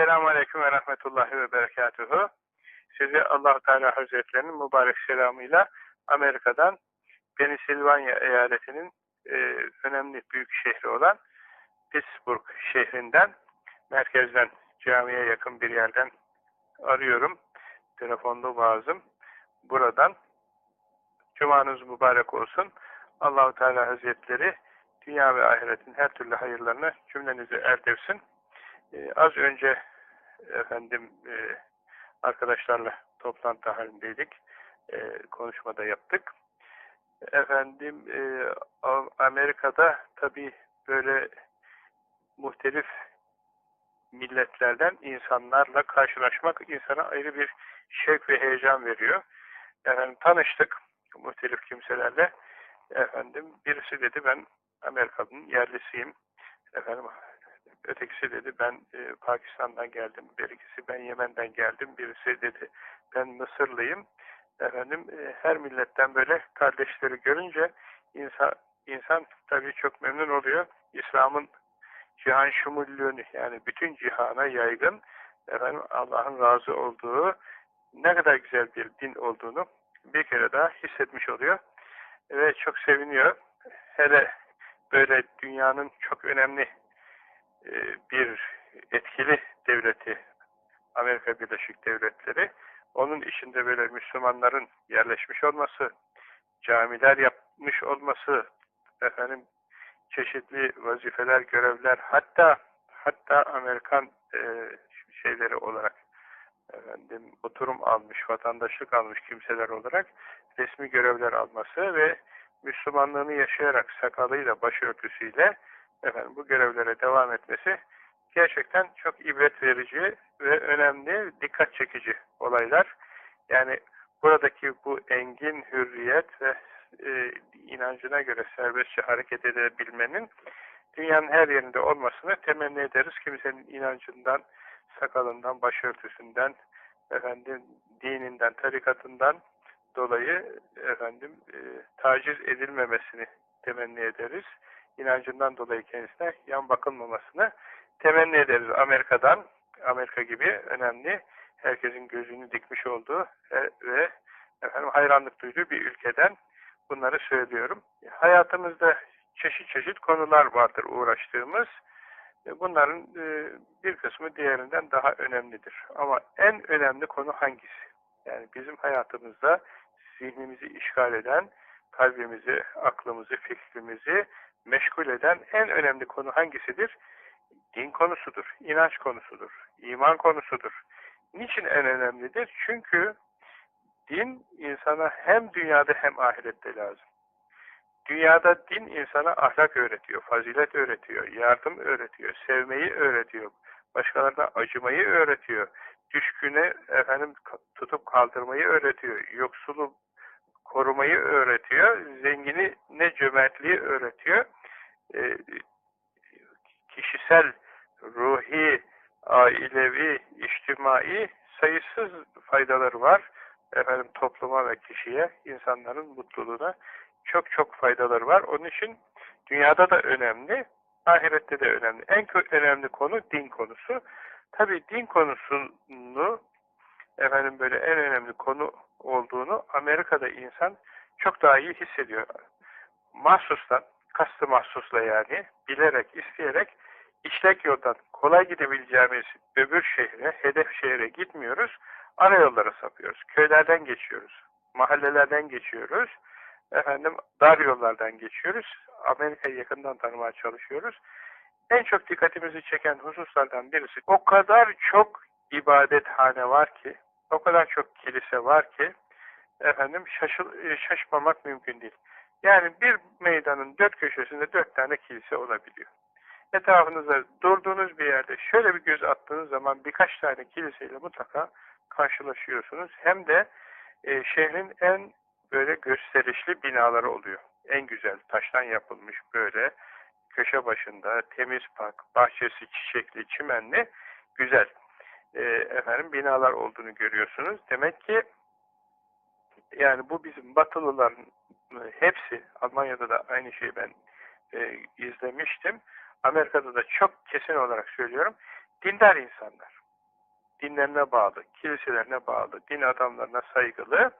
Esselamu Aleyküm ve Rahmetullahi ve Berekatuhu. Sizi allah Teala Hazretlerinin mübarek selamıyla Amerika'dan Pensilvanya eyaletinin e, önemli büyük şehri olan Pittsburgh şehrinden, merkezden, camiye yakın bir yerden arıyorum. Telefonlu vaazım. Buradan Cumanız mübarek olsun. Allahu Teala Hazretleri dünya ve ahiretin her türlü hayırlarını cümlenizi erdirsin. Ee, az önce efendim e, arkadaşlarla toplantı halindeydik. E, konuşmada yaptık. Efendim e, Amerika'da tabi böyle muhtelif milletlerden insanlarla karşılaşmak insana ayrı bir şevk ve heyecan veriyor. Efendim tanıştık muhtelif kimselerle. Efendim birisi dedi ben Amerika'nın yerlisiyim. Efendim ötekisi dedi ben e, Pakistan'dan geldim. Birisi ben Yemen'den geldim. Birisi dedi ben Mısırlıyım. Efendim e, her milletten böyle kardeşleri görünce insan insan tabii çok memnun oluyor. İslam'ın cihan şumullüğünü yani bütün cihana yaygın efendim Allah'ın razı olduğu ne kadar güzel bir din olduğunu bir kere daha hissetmiş oluyor. Ve çok seviniyor. Hele böyle dünyanın çok önemli bir etkili devleti Amerika Birleşik Devletleri onun içinde böyle Müslümanların yerleşmiş olması, camiler yapmış olması, efendim çeşitli vazifeler, görevler, hatta hatta Amerikan e, şeyleri olarak efendim oturum almış, vatandaşlık almış kimseler olarak resmi görevler alması ve Müslümanlığını yaşayarak sakalıyla, başörtüsüyle efendim bu görevlere devam etmesi gerçekten çok ibret verici ve önemli, dikkat çekici olaylar. Yani buradaki bu engin hürriyet ve e, inancına göre serbestçe hareket edebilmenin dünyanın her yerinde olmasını temenni ederiz. Kimsenin inancından, sakalından, başörtüsünden, efendim dininden, tarikatından dolayı efendim e, taciz edilmemesini temenni ederiz. İnancından dolayı kendisine yan bakılmamasını temenni ederiz. Amerika'dan, Amerika gibi önemli, herkesin gözünü dikmiş olduğu e, ve efendim hayranlık duyduğu bir ülkeden bunları söylüyorum. Hayatımızda çeşit çeşit konular vardır uğraştığımız. E, bunların e, bir kısmı diğerinden daha önemlidir. Ama en önemli konu hangisi? Yani bizim hayatımızda zihnimizi işgal eden, kalbimizi, aklımızı, fikrimizi meşgul eden en önemli konu hangisidir? Din konusudur, inanç konusudur, iman konusudur. Niçin en önemlidir? Çünkü din insana hem dünyada hem ahirette lazım. Dünyada din insana ahlak öğretiyor, fazilet öğretiyor, yardım öğretiyor, sevmeyi öğretiyor, başkalarına acımayı öğretiyor, düşküne efendim tutup kaldırmayı öğretiyor, yoksulu korumayı öğretiyor, zengini ne cömertliği öğretiyor, e, kişisel, ruhi, ailevi, içtimai sayısız faydaları var. Efendim topluma ve kişiye, insanların mutluluğuna çok çok faydaları var. Onun için dünyada da önemli, ahirette de önemli. En önemli konu din konusu. Tabi din konusunu efendim böyle en önemli konu olduğunu Amerika'da insan çok daha iyi hissediyor. Mahsustan, kastı mahsusla yani, bilerek, isteyerek işlek yoldan kolay gidebileceğimiz öbür şehre, hedef şehre gitmiyoruz. Ara yollara sapıyoruz. Köylerden geçiyoruz. Mahallelerden geçiyoruz. Efendim dar yollardan geçiyoruz. Amerika'yı yakından tanımaya çalışıyoruz. En çok dikkatimizi çeken hususlardan birisi o kadar çok ibadethane var ki, o kadar çok kilise var ki efendim şaşıl, e, şaşmamak mümkün değil. Yani bir meydanın dört köşesinde dört tane kilise olabiliyor. Etrafınızda durduğunuz bir yerde şöyle bir göz attığınız zaman birkaç tane kiliseyle mutlaka karşılaşıyorsunuz. Hem de e, şehrin en böyle gösterişli binaları oluyor. En güzel taştan yapılmış böyle köşe başında temiz park, bahçesi çiçekli, çimenli güzel e, efendim binalar olduğunu görüyorsunuz. Demek ki yani bu bizim batılıların hepsi Almanya'da da aynı şeyi ben e, izlemiştim. Amerika'da da çok kesin olarak söylüyorum. Dindar insanlar. dinlerine bağlı, kiliselerine bağlı, din adamlarına saygılı,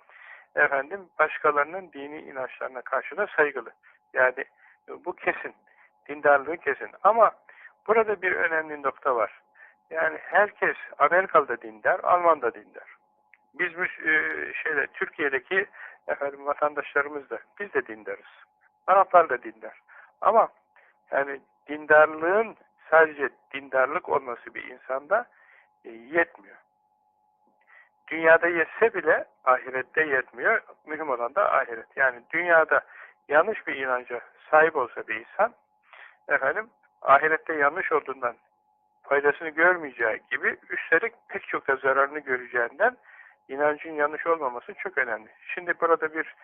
efendim başkalarının dini inançlarına karşı da saygılı. Yani bu kesin, dindarlığı kesin. Ama burada bir önemli nokta var. Yani herkes Amerikalı da dindar, Alman da dindar. Biz e, şeyde Türkiye'deki efendim vatandaşlarımız da biz de dindarız. Araplar da dindar. Ama yani dindarlığın sadece dindarlık olması bir insanda e, yetmiyor. Dünyada yetse bile ahirette yetmiyor. Mühim olan da ahiret. Yani dünyada yanlış bir inanca sahip olsa bir insan efendim ahirette yanlış olduğundan faydasını görmeyeceği gibi üstelik pek çok da zararını göreceğinden inancın yanlış olmaması çok önemli. Şimdi burada bir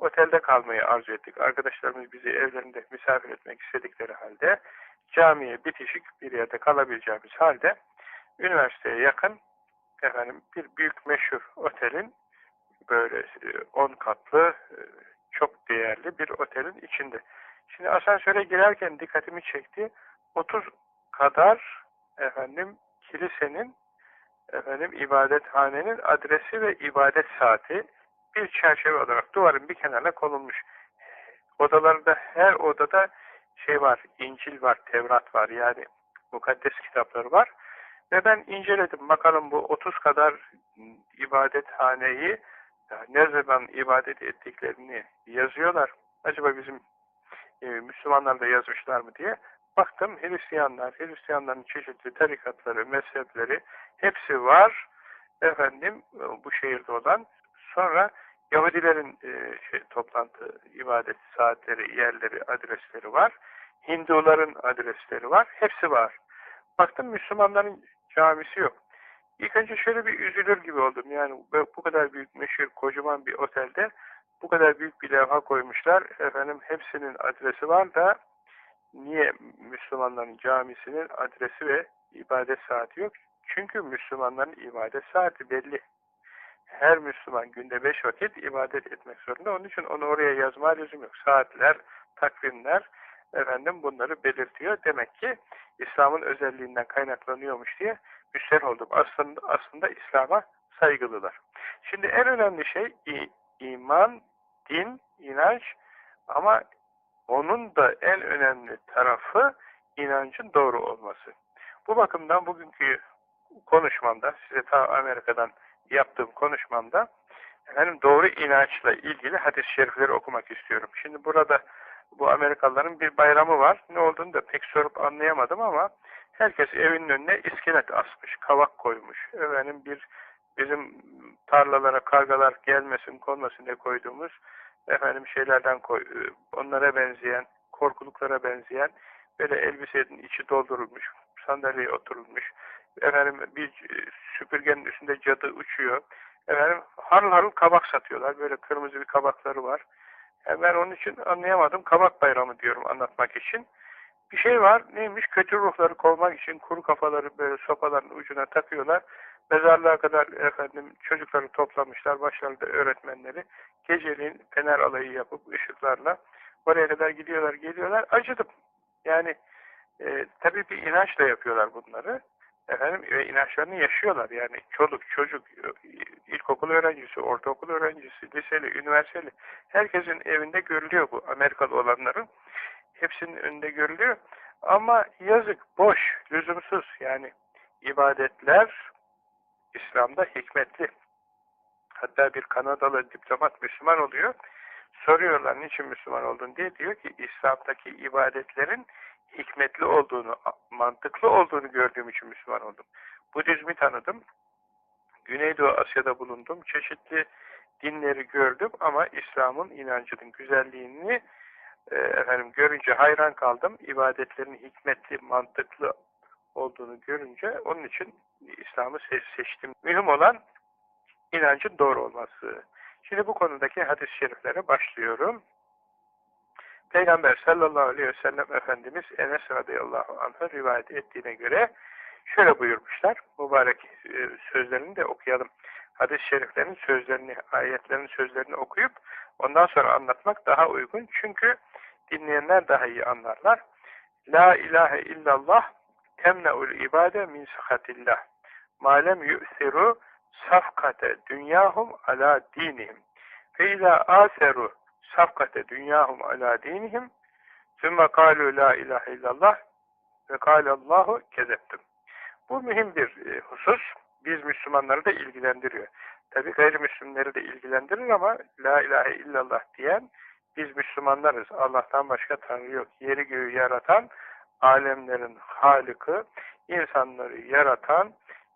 otelde kalmayı arzu ettik. Arkadaşlarımız bizi evlerinde misafir etmek istedikleri halde camiye bitişik bir yerde kalabileceğimiz halde üniversiteye yakın efendim bir büyük meşhur otelin böyle 10 e, katlı e, çok değerli bir otelin içinde. Şimdi asansöre girerken dikkatimi çekti. 30 kadar efendim kilisenin efendim ibadethanenin adresi ve ibadet saati bir çerçeve olarak duvarın bir kenarına konulmuş. Odalarda her odada şey var, İncil var, Tevrat var yani mukaddes kitapları var. Ve ben inceledim. Bakalım bu 30 kadar ibadethaneyi ne zaman ibadet ettiklerini yazıyorlar. Acaba bizim e, Müslümanlar da yazmışlar mı diye. Baktım Hristiyanlar, Hristiyanların çeşitli tarikatları, mezhepleri hepsi var. Efendim bu şehirde olan. Sonra Yahudilerin e, şey, toplantı, ibadet saatleri, yerleri, adresleri var. Hinduların adresleri var. Hepsi var. Baktım Müslümanların camisi yok. İlk önce şöyle bir üzülür gibi oldum. Yani bu kadar büyük meşhur kocaman bir otelde bu kadar büyük bir levha koymuşlar. Efendim hepsinin adresi var da niye Müslümanların camisinin adresi ve ibadet saati yok? Çünkü Müslümanların ibadet saati belli. Her Müslüman günde beş vakit ibadet etmek zorunda. Onun için onu oraya yazma lüzum yok. Saatler, takvimler, efendim bunları belirtiyor. Demek ki İslam'ın özelliğinden kaynaklanıyormuş diye müster oldum. Aslında, aslında İslam'a saygılılar. Şimdi en önemli şey iman, din, inanç ama onun da en önemli tarafı inancın doğru olması. Bu bakımdan bugünkü konuşmamda, size ta Amerika'dan yaptığım konuşmamda efendim doğru inançla ilgili hadis-i şerifleri okumak istiyorum. Şimdi burada bu Amerikalıların bir bayramı var. Ne olduğunu da pek sorup anlayamadım ama herkes evinin önüne iskelet asmış, kavak koymuş. Efendim bir bizim tarlalara kargalar gelmesin, konmasın diye koyduğumuz efendim şeylerden koy, onlara benzeyen, korkuluklara benzeyen böyle elbisenin içi doldurulmuş, sandalyeye oturulmuş. Efendim bir süpürgenin üstünde cadı uçuyor. Efendim harıl harıl kabak satıyorlar. Böyle kırmızı bir kabakları var. Yani ben onun için anlayamadım. Kabak bayramı diyorum anlatmak için. Bir şey var. Neymiş? Kötü ruhları kovmak için kuru kafaları böyle sopaların ucuna takıyorlar. Mezarlığa kadar efendim çocukları toplamışlar. Başlarında öğretmenleri. Geceliğin fener alayı yapıp ışıklarla oraya kadar gidiyorlar, geliyorlar. Acıdım. Yani e, tabii bir inançla yapıyorlar bunları. Efendim ve inançlarını yaşıyorlar. Yani çoluk, çocuk, ilkokul öğrencisi, ortaokul öğrencisi, liseli, üniversiteli herkesin evinde görülüyor bu Amerikalı olanların. Hepsinin önünde görülüyor. Ama yazık, boş, lüzumsuz. Yani ibadetler İslam'da hikmetli. Hatta bir Kanadalı diplomat Müslüman oluyor. Soruyorlar niçin Müslüman oldun diye diyor ki İslam'daki ibadetlerin hikmetli olduğunu, mantıklı olduğunu gördüğüm için Müslüman oldum. Budizmi tanıdım. Güneydoğu Asya'da bulundum. Çeşitli dinleri gördüm ama İslam'ın inancının güzelliğini e, efendim görünce hayran kaldım. İbadetlerin hikmetli, mantıklı olduğunu görünce onun için İslam'ı seçtim. Mühim olan inancın doğru olması. Şimdi bu konudaki hadis-i şeriflere başlıyorum. Peygamber sallallahu aleyhi ve sellem Efendimiz Enes radıyallahu anh'a rivayet ettiğine göre şöyle buyurmuşlar. Mübarek e, sözlerini de okuyalım. Hadis-i şeriflerin sözlerini, ayetlerin sözlerini okuyup ondan sonra anlatmak daha uygun. Çünkü dinleyenler daha iyi anlarlar. La ilahe illallah temne'ul ibade min sıhatillah. malem yu'siru safkate dünyahum ala dinihim. Fe izâ âseru safkate dünyahum ala dinihim sümme kâlû la ilahe illallah ve kâlallahu kezeptim. Bu mühim bir e, husus. Biz Müslümanları da ilgilendiriyor. Tabi gayrimüslimleri de ilgilendirir ama la ilahe illallah diyen biz Müslümanlarız. Allah'tan başka Tanrı yok. Yeri göğü yaratan, alemlerin Halık'ı, insanları yaratan,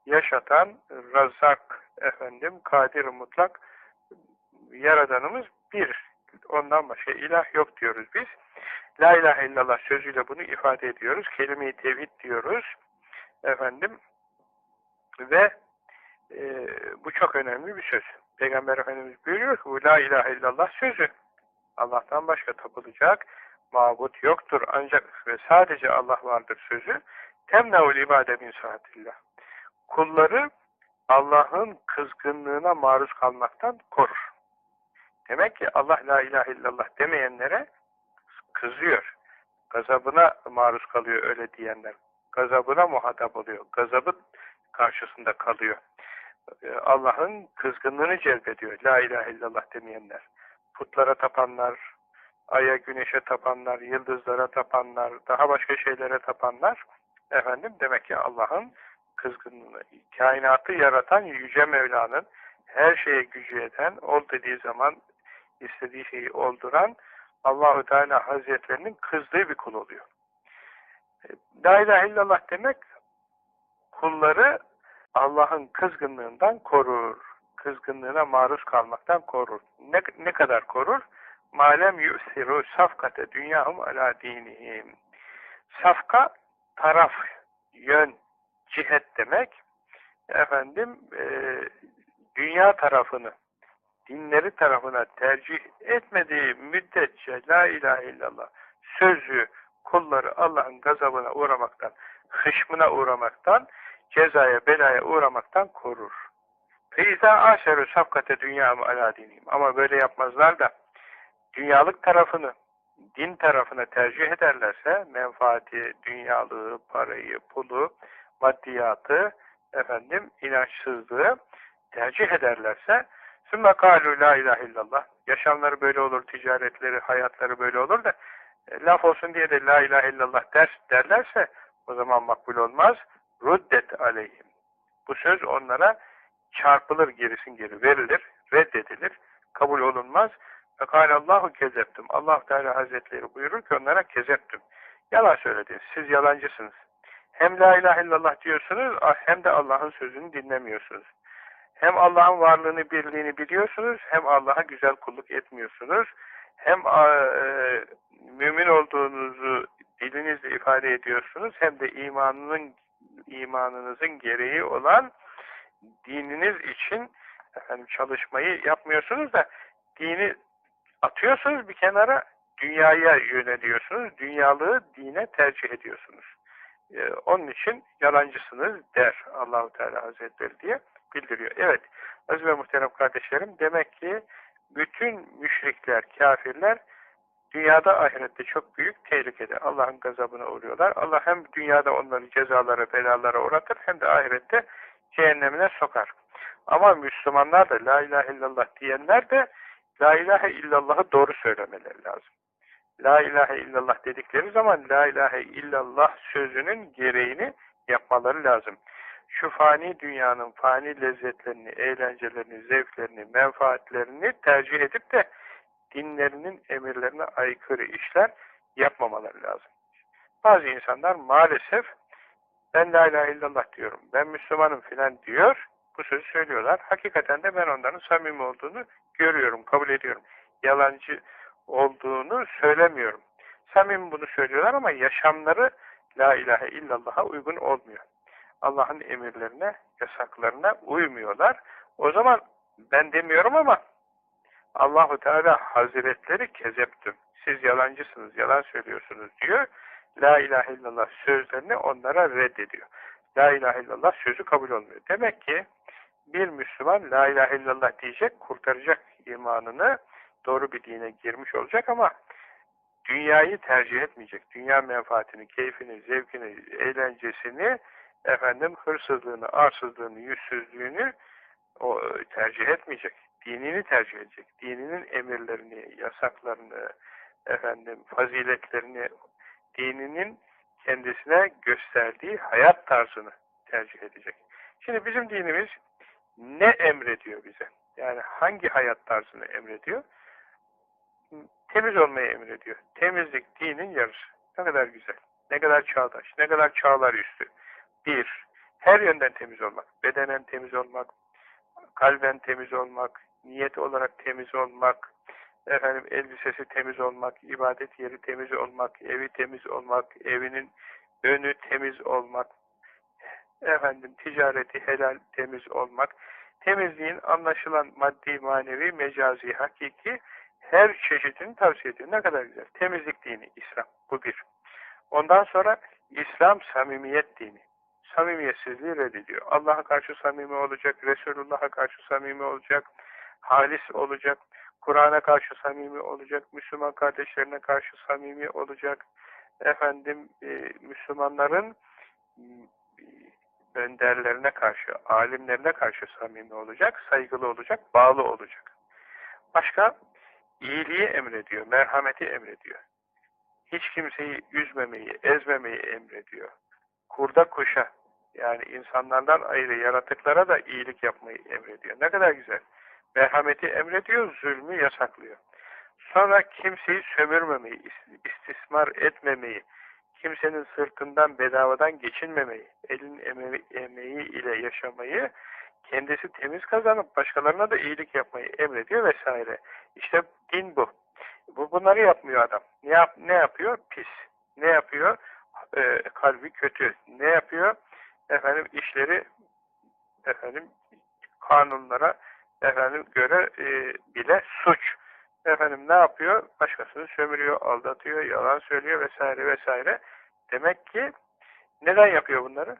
yaşatan, razak, efendim, kadir mutlak, yaradanımız bir. Ondan başka ilah yok diyoruz biz. La ilahe illallah sözüyle bunu ifade ediyoruz. Kelime-i tevhid diyoruz. Efendim ve e, bu çok önemli bir söz. Peygamber Efendimiz buyuruyor ki bu la ilahe illallah sözü. Allah'tan başka tapılacak mabut yoktur ancak ve sadece Allah vardır sözü. Temnavul ibade min saatillah. Kulları Allah'ın kızgınlığına maruz kalmaktan korur. Demek ki Allah la ilahe illallah demeyenlere kızıyor. Gazabına maruz kalıyor öyle diyenler. Gazabına muhatap oluyor. Gazabı karşısında kalıyor. Ee, Allah'ın kızgınlığını celbediyor. La ilahe illallah demeyenler. Putlara tapanlar, aya güneşe tapanlar, yıldızlara tapanlar, daha başka şeylere tapanlar efendim demek ki Allah'ın kızgınlığını, kainatı yaratan Yüce Mevla'nın her şeye gücü yeten, ol dediği zaman istediği şeyi olduran Allahu Teala Hazretlerinin kızdığı bir kul oluyor. E, La ilahe illallah demek kulları Allah'ın kızgınlığından korur. Kızgınlığına maruz kalmaktan korur. Ne, ne kadar korur? Malem yu'siru safkate dünyahum ala dinihim. Safka taraf, yön, cihet demek. Efendim e, dünya tarafını dinleri tarafına tercih etmediği müddetçe la ilahe illallah sözü kulları Allah'ın gazabına uğramaktan, hışmına uğramaktan, cezaya, belaya uğramaktan korur. Feyza aşerü safkate dünyamı ala diniyim. Ama böyle yapmazlar da dünyalık tarafını, din tarafına tercih ederlerse menfaati, dünyalığı, parayı, pulu, maddiyatı, efendim inançsızlığı tercih ederlerse Sümme kâlû la ilahe illallah. Yaşamları böyle olur, ticaretleri, hayatları böyle olur da e, laf olsun diye de la ilahe illallah der, derlerse o zaman makbul olmaz. Ruddet aleyhim. Bu söz onlara çarpılır gerisin geri verilir, reddedilir, kabul olunmaz. Allahu kezeptim. Allah Teala Hazretleri buyurur ki onlara kezeptim. Yalan söylediniz. Siz yalancısınız. Hem la ilahe illallah diyorsunuz ah, hem de Allah'ın sözünü dinlemiyorsunuz. Hem Allah'ın varlığını, birliğini biliyorsunuz, hem Allah'a güzel kulluk etmiyorsunuz. Hem e, mümin olduğunuzu dilinizle ifade ediyorsunuz, hem de imanının imanınızın gereği olan dininiz için efendim çalışmayı yapmıyorsunuz da dini atıyorsunuz bir kenara, dünyaya yöneliyorsunuz, dünyalığı dine tercih ediyorsunuz. Ee, onun için yalancısınız der Allahu Teala Hazretleri diye bildiriyor. Evet, aziz ve muhterem kardeşlerim, demek ki bütün müşrikler, kafirler dünyada ahirette çok büyük tehlikede. Allah'ın gazabına uğruyorlar. Allah hem dünyada onları cezalara, belalara uğratır hem de ahirette cehennemine sokar. Ama Müslümanlar da la ilahe illallah diyenler de la ilahe illallah'ı doğru söylemeleri lazım. La ilahe illallah dedikleri zaman la ilahe illallah sözünün gereğini yapmaları lazım şu fani dünyanın fani lezzetlerini, eğlencelerini, zevklerini, menfaatlerini tercih edip de dinlerinin emirlerine aykırı işler yapmamaları lazım. Bazı insanlar maalesef ben la ilahe illallah diyorum, ben Müslümanım filan diyor, bu sözü söylüyorlar. Hakikaten de ben onların samimi olduğunu görüyorum, kabul ediyorum. Yalancı olduğunu söylemiyorum. Samimi bunu söylüyorlar ama yaşamları la ilahe illallah'a uygun olmuyor. Allah'ın emirlerine, yasaklarına uymuyorlar. O zaman ben demiyorum ama Allahu Teala Hazretleri kezeptüm. Siz yalancısınız, yalan söylüyorsunuz diyor. La ilahe illallah sözlerini onlara reddediyor. La ilahe illallah sözü kabul olmuyor. Demek ki bir Müslüman la ilahe illallah diyecek, kurtaracak imanını, doğru bir dine girmiş olacak ama dünyayı tercih etmeyecek. Dünya menfaatini, keyfini, zevkini, eğlencesini efendim hırsızlığını, arsızlığını, yüzsüzlüğünü o tercih etmeyecek. Dinini tercih edecek. Dininin emirlerini, yasaklarını, efendim faziletlerini, dininin kendisine gösterdiği hayat tarzını tercih edecek. Şimdi bizim dinimiz ne emrediyor bize? Yani hangi hayat tarzını emrediyor? Temiz olmayı emrediyor. Temizlik dinin yarısı. Ne kadar güzel, ne kadar çağdaş, ne kadar çağlar üstü. Bir, her yönden temiz olmak. Bedenen temiz olmak, kalben temiz olmak, niyet olarak temiz olmak, efendim elbisesi temiz olmak, ibadet yeri temiz olmak, evi temiz olmak, evinin önü temiz olmak, efendim ticareti helal temiz olmak, temizliğin anlaşılan maddi, manevi, mecazi, hakiki her çeşidini tavsiye ediyor. Ne kadar güzel. Temizlik dini İslam. Bu bir. Ondan sonra İslam samimiyet dini. Samimiyetsizliği reddediyor. Allah'a karşı samimi olacak, Resulullah'a karşı samimi olacak, halis olacak, Kur'an'a karşı samimi olacak, Müslüman kardeşlerine karşı samimi olacak, efendim e, Müslümanların önderlerine karşı, alimlerine karşı samimi olacak, saygılı olacak, bağlı olacak. Başka, iyiliği emrediyor, merhameti emrediyor. Hiç kimseyi üzmemeyi, ezmemeyi emrediyor. Kurda kuşa, yani insanlardan ayrı yaratıklara da iyilik yapmayı emrediyor. Ne kadar güzel. Merhameti emrediyor, zulmü yasaklıyor. Sonra kimseyi sömürmemeyi, istismar etmemeyi, kimsenin sırtından bedavadan geçinmemeyi, elin emeği ile yaşamayı, kendisi temiz kazanıp başkalarına da iyilik yapmayı emrediyor vesaire. İşte din bu. Bu bunları yapmıyor adam. Ne yap ne yapıyor? Pis. Ne yapıyor? Ee, kalbi kötü. Ne yapıyor? Efendim işleri efendim kanunlara efendim göre e, bile suç. Efendim ne yapıyor? Başkasını sömürüyor, aldatıyor, yalan söylüyor vesaire vesaire. Demek ki neden yapıyor bunları?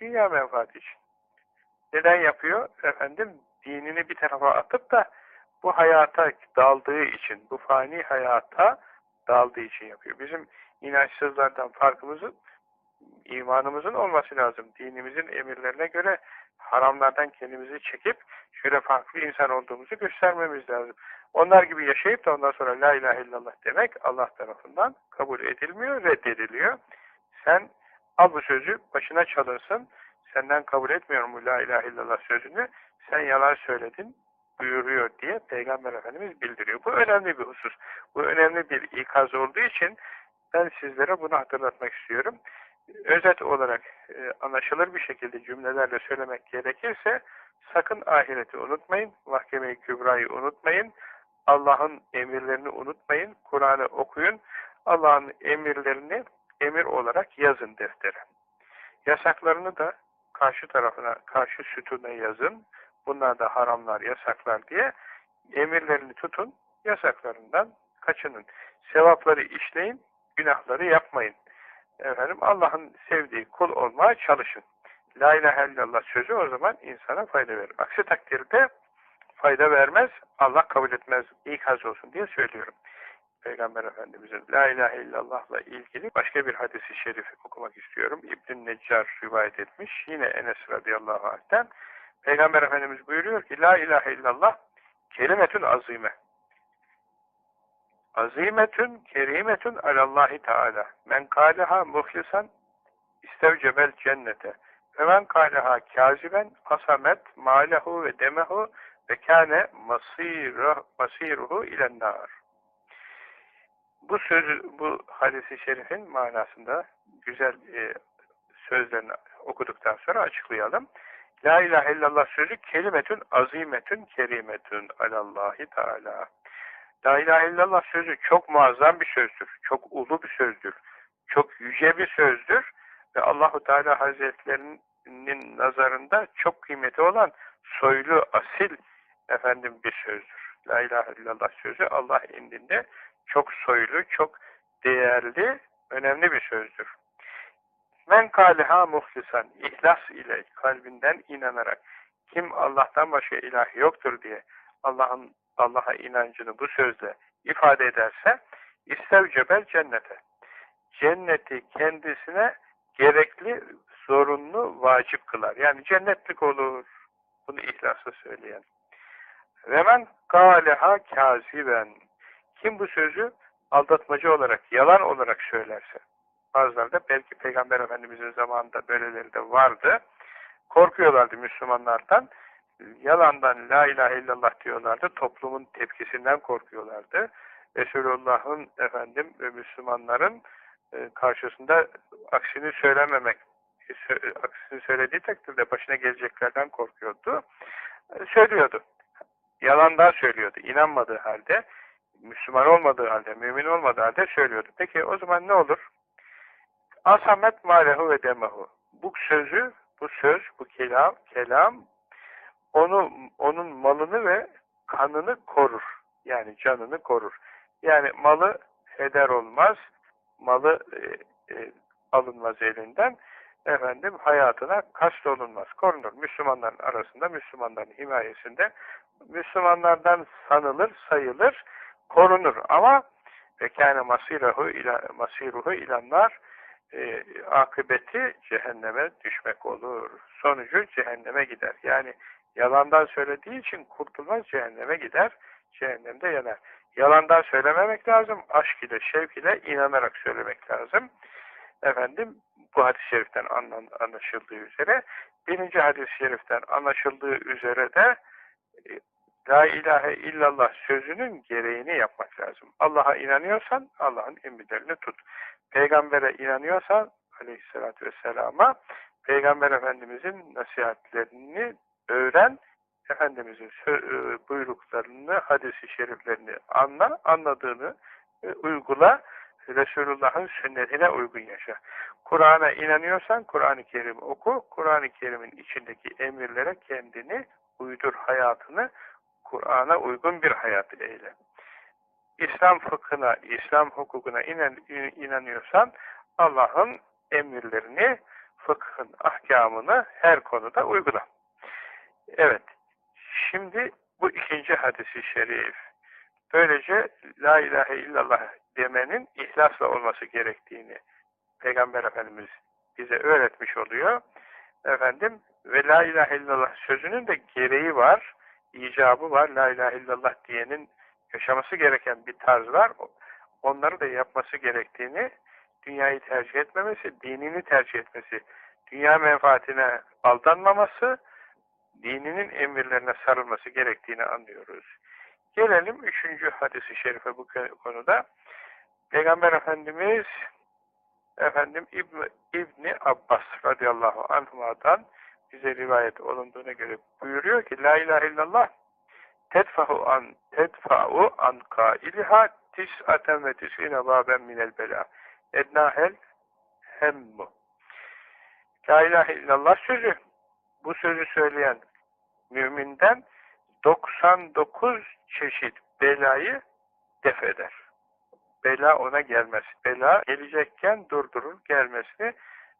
Dünya menfaati için. Neden yapıyor? Efendim dinini bir tarafa atıp da bu hayata daldığı için, bu fani hayata daldığı için yapıyor. Bizim inançsızlardan farkımızın imanımızın olması lazım. Dinimizin emirlerine göre haramlardan kendimizi çekip şöyle farklı insan olduğumuzu göstermemiz lazım. Onlar gibi yaşayıp da ondan sonra la ilahe illallah demek Allah tarafından kabul edilmiyor, reddediliyor. Sen al bu sözü başına çalınsın. Senden kabul etmiyorum bu la ilahe illallah sözünü. Sen yalan söyledin buyuruyor diye Peygamber Efendimiz bildiriyor. Bu önemli bir husus. Bu önemli bir ikaz olduğu için ben sizlere bunu hatırlatmak istiyorum. Özet olarak e, anlaşılır bir şekilde cümlelerle söylemek gerekirse sakın ahireti unutmayın, mahkeme-i kübrayı unutmayın, Allah'ın emirlerini unutmayın, Kur'an'ı okuyun, Allah'ın emirlerini emir olarak yazın deftere. Yasaklarını da karşı tarafına, karşı sütuna yazın. Bunlar da haramlar, yasaklar diye emirlerini tutun, yasaklarından kaçının. Sevapları işleyin, günahları yapmayın. Efendim Allah'ın sevdiği kul olmaya çalışın. La ilahe illallah sözü o zaman insana fayda verir. Aksi takdirde fayda vermez, Allah kabul etmez, ikaz olsun diye söylüyorum. Peygamber Efendimiz'in La ilahe illallah'la ilgili başka bir hadisi şerif okumak istiyorum. İbn-i Neccar rivayet etmiş. Yine Enes radıyallahu anh'ten. Peygamber Efendimiz buyuruyor ki La ilahe illallah kelimetün azime. Azimetün kerimetün alallahi teala. Men kâleha muhlisan istevcebel cennete. Ve men kâleha kâziben asamet mâlehu ve demehu ve kâne masiruhu ilennâr. Bu sözü, bu hadisi şerifin manasında güzel e, sözlerini okuduktan sonra açıklayalım. La ilahe illallah sözü kelimetün azimetün kerimetün alallahi teala. La ilahe illallah sözü çok muazzam bir sözdür. Çok ulu bir sözdür. Çok yüce bir sözdür. Ve Allahu Teala Hazretlerinin nazarında çok kıymeti olan soylu, asil efendim bir sözdür. La ilahe illallah sözü Allah indinde çok soylu, çok değerli, önemli bir sözdür. Men kâliha muhlisan, ihlas ile kalbinden inanarak, kim Allah'tan başka ilah yoktur diye Allah'ın Allah'a inancını bu sözle ifade ederse, istevcebel cennete. Cenneti kendisine gerekli zorunlu, vacip kılar. Yani cennetlik olur. Bunu ihlasla söyleyen. Ve men kâleha kâziben. Kim bu sözü aldatmacı olarak, yalan olarak söylerse. Bazıları da belki Peygamber Efendimiz'in zamanında böyleleri de vardı. Korkuyorlardı Müslümanlardan. Yalandan la ilahe illallah diyorlardı. Toplumun tepkisinden korkuyorlardı. Resulullah'ın efendim ve Müslümanların e, karşısında aksini söylememek e, aksini söylediği takdirde başına geleceklerden korkuyordu. E, söylüyordu. Yalandan söylüyordu. İnanmadığı halde, Müslüman olmadığı halde, mümin olmadığı halde söylüyordu. Peki o zaman ne olur? Asamet malehu ve demehu. Bu sözü, bu söz, bu kelam, kelam onu onun malını ve kanını korur. Yani canını korur. Yani malı heder olmaz, malı e, e, alınmaz elinden, efendim hayatına kast olunmaz, korunur. Müslümanların arasında, Müslümanların himayesinde, Müslümanlardan sanılır, sayılır, korunur. Ama ve kâne masiruhu ila masiruhu ilanlar e, akıbeti cehenneme düşmek olur. Sonucu cehenneme gider. Yani yalandan söylediği için kurtulmaz cehenneme gider. Cehennemde yanar. Yalandan söylememek lazım. Aşk ile, şevk ile inanarak söylemek lazım. Efendim bu hadis-i şeriften anlaşıldığı üzere birinci hadis-i şeriften anlaşıldığı üzere de e, La ilahe illallah sözünün gereğini yapmak lazım. Allah'a inanıyorsan Allah'ın emirlerini tut. Peygambere inanıyorsan aleyhissalatü vesselama Peygamber Efendimizin nasihatlerini öğren, Efendimizin e, buyruklarını, hadisi şeriflerini anla, anladığını e, uygula, Resulullah'ın sünnetine uygun yaşa. Kur'an'a inanıyorsan Kur'an-ı Kerim oku, Kur'an-ı Kerim'in içindeki emirlere kendini uydur, hayatını Kur'an'a uygun bir hayat eyle. İslam fıkhına, İslam hukukuna inan, inanıyorsan Allah'ın emirlerini, fıkhın ahkamını her konuda uygula. Evet, şimdi bu ikinci hadisi şerif. Böylece La ilahe illallah demenin ihlasla olması gerektiğini Peygamber Efendimiz bize öğretmiş oluyor. Efendim ve La ilahe illallah sözünün de gereği var, icabı var. La ilahe illallah diyenin yaşaması gereken bir tarz var. Onları da yapması gerektiğini, dünyayı tercih etmemesi, dinini tercih etmesi, dünya menfaatine aldanmaması, dininin emirlerine sarılması gerektiğini anlıyoruz. Gelelim üçüncü hadisi şerife bu konuda. Peygamber Efendimiz efendim İbn İbni Abbas radıyallahu anhuma'dan bize rivayet olunduğuna göre buyuruyor ki La ilahe illallah tedfa'u an tedfa'u an kailiha tis'aten ve tis'ine baben minel bela ednahel hemmu La ilahe illallah sözü bu sözü söyleyen müminden 99 çeşit belayı def eder. Bela ona gelmez. Bela gelecekken durdurur, gelmesini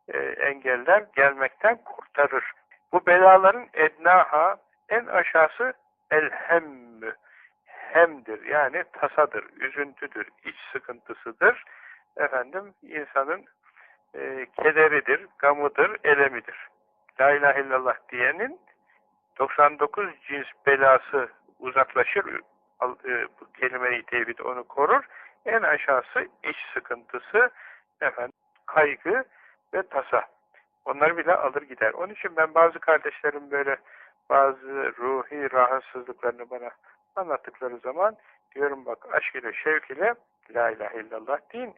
e, engeller, gelmekten kurtarır. Bu belaların ednaha en aşağısı elhemmü hemdir. Yani tasadır, üzüntüdür, iç sıkıntısıdır. Efendim insanın e, kederidir, gamıdır, elemidir. La ilahe illallah diyenin 99 cins belası uzaklaşır, e, bu kelime-i tevhid onu korur. En aşağısı iç sıkıntısı, efendim, kaygı ve tasa. Onları bile alır gider. Onun için ben bazı kardeşlerim böyle bazı ruhi rahatsızlıklarını bana anlattıkları zaman diyorum bak aşk ile şevk ile la ilahe illallah deyin.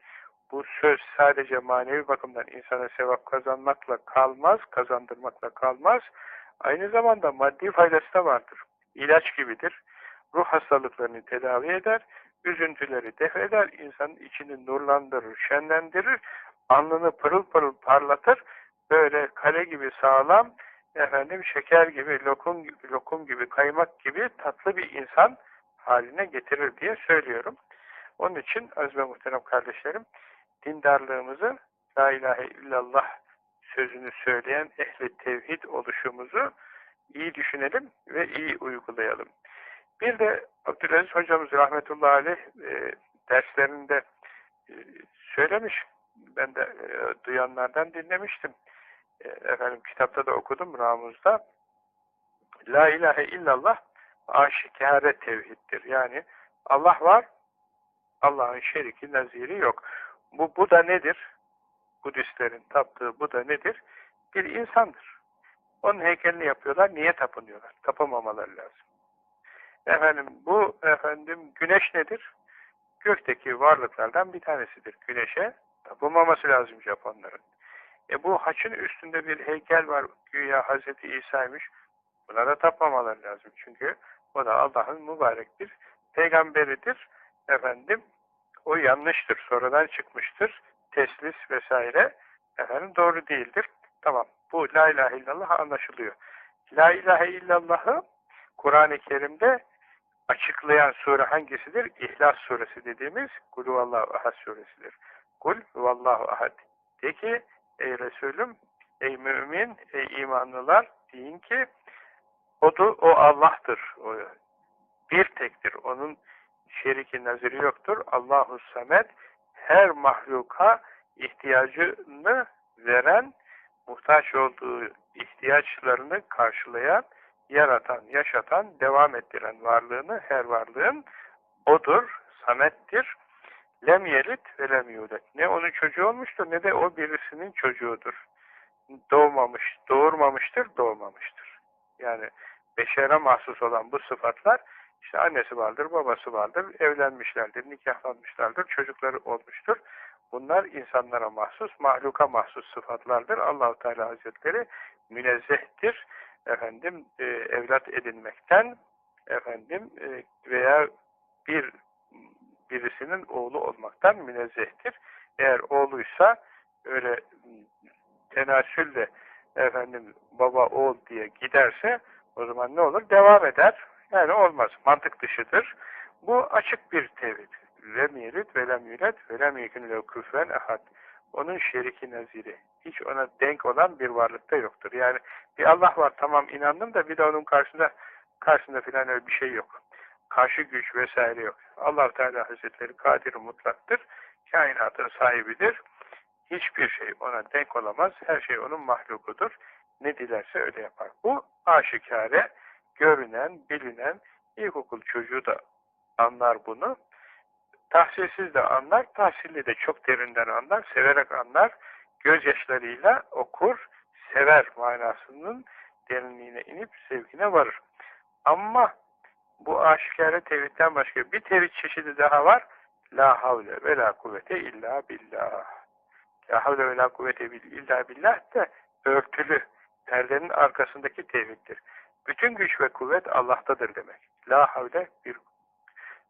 Bu söz sadece manevi bakımdan insana sevap kazanmakla kalmaz, kazandırmakla kalmaz. Aynı zamanda maddi faydası da vardır. İlaç gibidir. Ruh hastalıklarını tedavi eder, üzüntüleri def eder, insanın içini nurlandırır, şenlendirir, alnını pırıl pırıl parlatır, böyle kale gibi sağlam, efendim şeker gibi, lokum lokum gibi, kaymak gibi tatlı bir insan haline getirir diye söylüyorum. Onun için aziz ve muhterem kardeşlerim, dindarlığımızı La ilahe illallah sözünü söyleyen ehli tevhid oluşumuzu iyi düşünelim ve iyi uygulayalım. Bir de Abdülaziz hocamız rahmetullahi aleyh e, derslerinde e, söylemiş, ben de e, duyanlardan dinlemiştim. e, efendim kitapta da okudum Ramuz'da. La ilahe illallah aşikare tevhiddir. Yani Allah var, Allah'ın şeriki naziri yok. Bu, bu da nedir? Budistlerin taptığı bu da nedir? Bir insandır. Onun heykelini yapıyorlar. Niye tapınıyorlar? Tapamamaları lazım. Efendim bu efendim güneş nedir? Gökteki varlıklardan bir tanesidir. Güneşe tapınmaması lazım Japonların. E bu haçın üstünde bir heykel var. Güya Hazreti İsa'ymış. Buna da tapmamaları lazım. Çünkü o da Allah'ın mübarek bir peygamberidir. Efendim o yanlıştır. Sonradan çıkmıştır. Teslis vesaire efendim doğru değildir. Tamam. Bu la ilahe illallah anlaşılıyor. La ilahe illallah'ı Kur'an-ı Kerim'de açıklayan sure hangisidir? İhlas suresi dediğimiz Kul huvallahu ahad suresidir. Kul huvallahu ahad. De ki ey Resulüm, ey mümin, ey imanlılar deyin ki o, da, o Allah'tır. O bir tektir. Onun şeriki naziri yoktur. Allahu Samet her mahluka ihtiyacını veren, muhtaç olduğu ihtiyaçlarını karşılayan, yaratan, yaşatan, devam ettiren varlığını, her varlığın odur, Samet'tir. Lem yelit ve lem yulet. Ne onun çocuğu olmuştur ne de o birisinin çocuğudur. Doğmamış, doğurmamıştır, doğmamıştır. Yani beşere mahsus olan bu sıfatlar işte annesi vardır, babası vardır, evlenmişlerdir, nikahlanmışlardır, çocukları olmuştur. Bunlar insanlara mahsus, mahluka mahsus sıfatlardır. Allahu Teala Hazretleri münezzehtir. Efendim e, evlat edinmekten efendim e, veya bir birisinin oğlu olmaktan münezzehtir. Eğer oğluysa öyle tenasülle efendim baba oğul diye giderse o zaman ne olur? Devam eder. Yani olmaz. Mantık dışıdır. Bu açık bir tevhid. Lem yerit ve lem yület ve lem yekün lev küfen ehad. Onun şeriki naziri. Hiç ona denk olan bir varlıkta yoktur. Yani bir Allah var tamam inandım da bir de onun karşısında karşısında filan öyle bir şey yok. Karşı güç vesaire yok. allah Teala Hazretleri kadir mutlaktır. Kainatın sahibidir. Hiçbir şey ona denk olamaz. Her şey onun mahlukudur. Ne dilerse öyle yapar. Bu aşikare, görünen, bilinen, ilkokul çocuğu da anlar bunu. Tahsilsiz de anlar, tahsilli de çok derinden anlar, severek anlar, gözyaşlarıyla okur, sever manasının derinliğine inip sevgine varır. Ama bu aşikare tevhidden başka bir tevhid çeşidi daha var. La havle ve la kuvvete illa billah. La havle ve la kuvvete illa billah de örtülü, perdenin arkasındaki tevhiddir. Bütün güç ve kuvvet Allah'tadır demek. La havle bir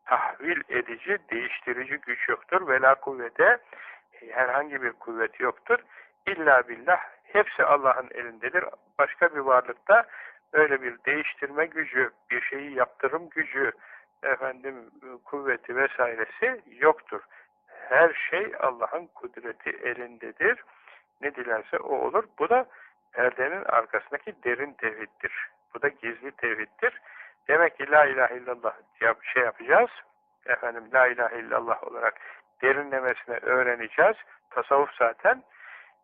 tahvil edici, değiştirici güç yoktur. Ve la kuvvete herhangi bir kuvvet yoktur. İlla billah hepsi Allah'ın elindedir. Başka bir varlıkta öyle bir değiştirme gücü, bir şeyi yaptırım gücü, efendim kuvveti vesairesi yoktur. Her şey Allah'ın kudreti elindedir. Ne dilerse o olur. Bu da perdenin arkasındaki derin tevhiddir. Bu da gizli tevhiddir. Demek ki la ilahe illallah şey yapacağız. Efendim la ilahe illallah olarak derinlemesine öğreneceğiz. Tasavvuf zaten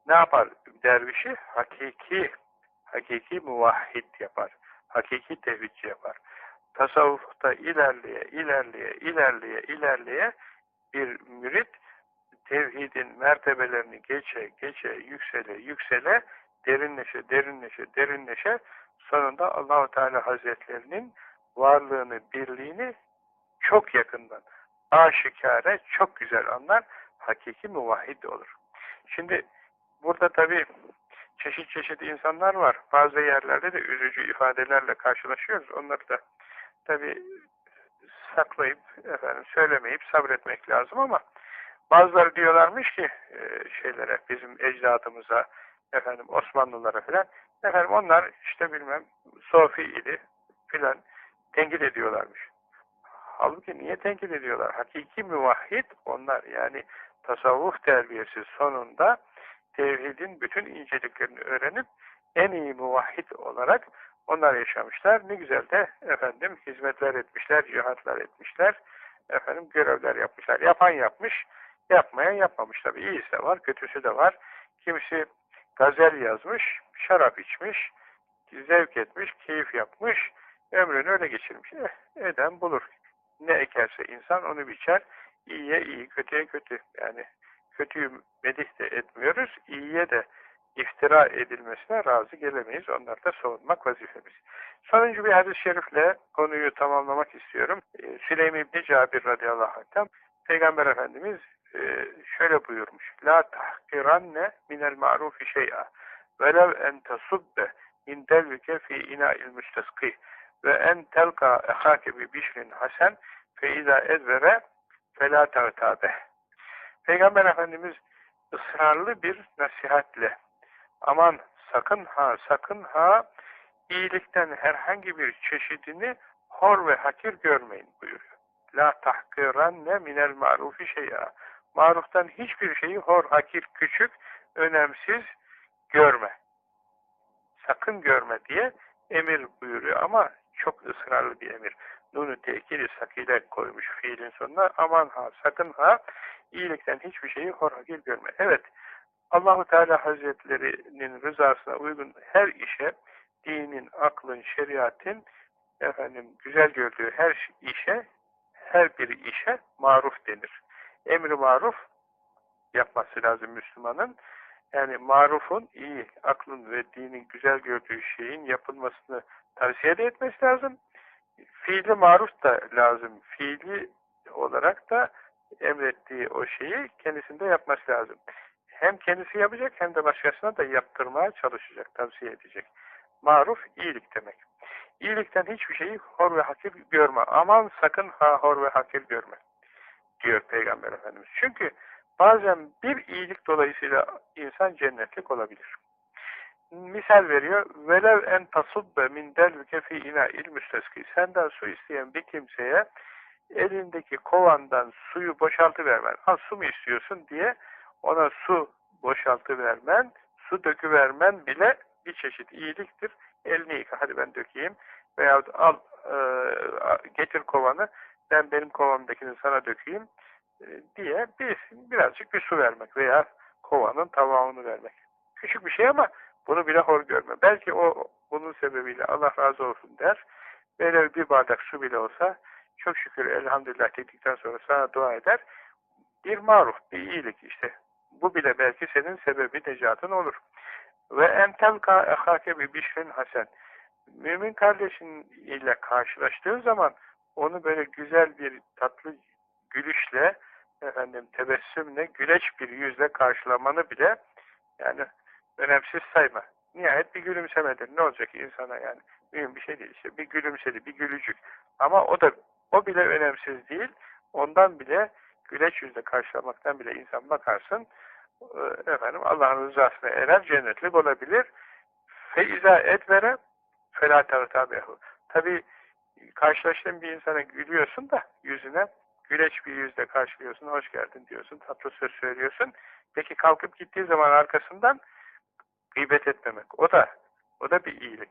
ne yapar dervişi? Hakiki, hakiki muvahhid yapar. Hakiki tevhidci yapar. Tasavvufta ilerleye, ilerleye, ilerleye, ilerleye bir mürit tevhidin mertebelerini geçe, geçe, yüksele, yüksele, derinleşe, derinleşe, derinleşe sonunda Allahu Teala Hazretlerinin varlığını, birliğini çok yakından, aşikare, çok güzel anlar, hakiki muvahhid olur. Şimdi burada tabi çeşit çeşit insanlar var. Bazı yerlerde de üzücü ifadelerle karşılaşıyoruz. Onları da tabi saklayıp, efendim söylemeyip sabretmek lazım ama bazıları diyorlarmış ki e, şeylere, bizim ecdadımıza, efendim Osmanlılara falan, efendim onlar işte bilmem Sofi idi filan tenkit ediyorlarmış. Halbuki niye tenkit ediyorlar? Hakiki müvahhid onlar. Yani tasavvuf terbiyesi sonunda tevhidin bütün inceliklerini öğrenip en iyi muvahhid olarak onlar yaşamışlar. Ne güzel de efendim hizmetler etmişler, cihatlar etmişler. Efendim görevler yapmışlar. Yapan yapmış, yapmayan yapmamış tabii. İyisi de var, kötüsü de var. Kimisi gazel yazmış, şarap içmiş, zevk etmiş, keyif yapmış, ömrünü öyle geçirmiş. Eh, eden bulur. Ne ekerse insan onu biçer. İyiye iyi, kötüye kötü. Yani kötüyü medih de etmiyoruz, iyiye de iftira edilmesine razı gelemeyiz. Onları da savunmak vazifemiz. Sonuncu bir hadis-i şerifle konuyu tamamlamak istiyorum. Ee, Süleym İbni Cabir radıyallahu anh'tan Peygamber Efendimiz e, şöyle buyurmuş. La tahkiranne minel ma'rufi şey'a velev en tesubbe min delvike fi ina'il müsteskih ve en telka ehake bi bişrin hasen fe izâ edvere felâ tevtâbeh. Peygamber Efendimiz ısrarlı bir nasihatle aman sakın ha sakın ha iyilikten herhangi bir çeşidini hor ve hakir görmeyin buyuruyor. La tahkiranne minel marufi şey'a. Maruftan hiçbir şeyi hor, hakir, küçük, önemsiz görme. Sakın görme diye emir buyuruyor ama çok ısrarlı bir emir. Nunu tekili sakile koymuş fiilin sonuna. Aman ha, sakın ha, iyilikten hiçbir şeyi hor, hakir görme. Evet, Allahu Teala Hazretlerinin rızasına uygun her işe dinin, aklın, şeriatın efendim güzel gördüğü her işe, her bir işe maruf denir. Emri maruf yapması lazım Müslümanın. Yani marufun iyi, aklın ve dinin güzel gördüğü şeyin yapılmasını tavsiye de etmesi lazım. Fiili maruf da lazım. Fiili olarak da emrettiği o şeyi kendisinde yapması lazım. Hem kendisi yapacak hem de başkasına da yaptırmaya çalışacak, tavsiye edecek. Maruf iyilik demek. İyilikten hiçbir şeyi hor ve hakir görme. Aman sakın ha hor ve hakir görme. Diyor Peygamber Efendimiz. Çünkü bazen bir iyilik dolayısıyla insan cennetlik olabilir. Misal veriyor. Velev en tasubbe min delvike fi ina il müsteski. Senden su isteyen bir kimseye elindeki kovandan suyu boşaltı vermen. Ha su mu istiyorsun diye ona su boşaltı vermen, su dökü vermen bile bir çeşit iyiliktir. Elini yıka, hadi ben dökeyim. Veyahut al, e, getir kovanı, ben benim kovamdakini sana dökeyim e, diye bir, birazcık bir su vermek veya kovanın tamamını vermek. Küçük bir şey ama bunu bile hor görme. Belki o bunun sebebiyle Allah razı olsun der. Böyle bir bardak su bile olsa çok şükür elhamdülillah dedikten sonra sana dua eder. Bir maruf, bir iyilik işte. Bu bile belki senin sebebi necatın olur. Ve entelka ehake bi bişrin hasen. Mümin kardeşin ile karşılaştığı zaman onu böyle güzel bir tatlı gülüşle efendim tebessümle güleç bir yüzle karşılamanı bile yani önemsiz sayma. Nihayet bir gülümsemedir. Ne olacak insana yani? Mühim bir şey değil işte. Bir gülümsedi, bir gülücük. Ama o da o bile önemsiz değil. Ondan bile güleç yüzle karşılamaktan bile insan bakarsın e, efendim Allah'ın rızasına erer, cennetlik olabilir. Feiza etvere felâ tevtâbehu. Tabi karşılaştığın bir insana gülüyorsun da yüzüne güleç bir yüzle karşılıyorsun, hoş geldin diyorsun, tatlı söz söylüyorsun. Peki kalkıp gittiği zaman arkasından gıybet etmemek. O da o da bir iyilik.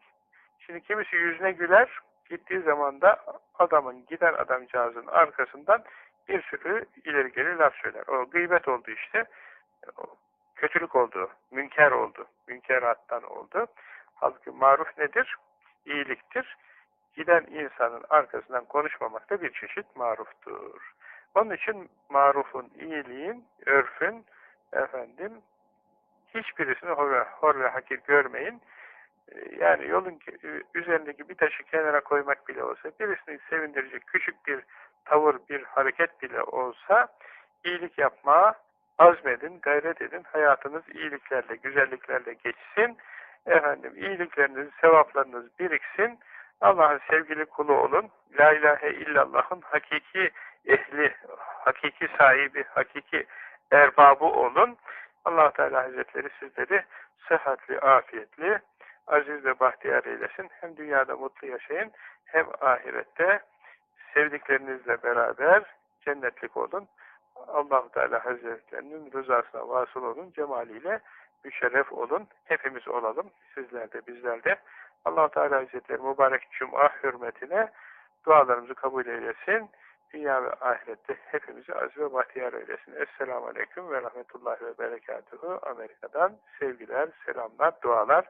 Şimdi kimisi yüzüne güler, gittiği zaman da adamın, giden adamcağızın arkasından bir sürü ileri geri laf söyler. O gıybet oldu işte kötülük oldu, münker oldu, münkerattan oldu. Halbuki maruf nedir? İyiliktir. Giden insanın arkasından konuşmamak da bir çeşit maruftur. Onun için marufun, iyiliğin, örfün, hiçbirisini hor ve, hor ve hakir görmeyin. Ee, yani yolun üzerindeki bir taşı kenara koymak bile olsa, birisini sevindirecek küçük bir tavır, bir hareket bile olsa, iyilik yapmaya azmedin, gayret edin, hayatınız iyiliklerle, güzelliklerle geçsin. Efendim, iyilikleriniz, sevaplarınız biriksin. Allah'ın sevgili kulu olun. La ilahe illallah'ın hakiki ehli, hakiki sahibi, hakiki erbabı olun. Allah Teala Hazretleri sizleri sıhhatli, afiyetli, aziz ve bahtiyar eylesin. Hem dünyada mutlu yaşayın, hem ahirette sevdiklerinizle beraber cennetlik olun allah Teala Hazretlerinin rızasına vasıl olun, cemaliyle müşerref olun, hepimiz olalım, sizler de bizler de. allah Teala Hazretleri mübarek Cuma hürmetine dualarımızı kabul eylesin. Dünya ve ahirette hepimizi aziz ve bahtiyar eylesin. Esselamu Aleyküm ve Rahmetullahi ve Berekatuhu. Amerika'dan sevgiler, selamlar, dualar.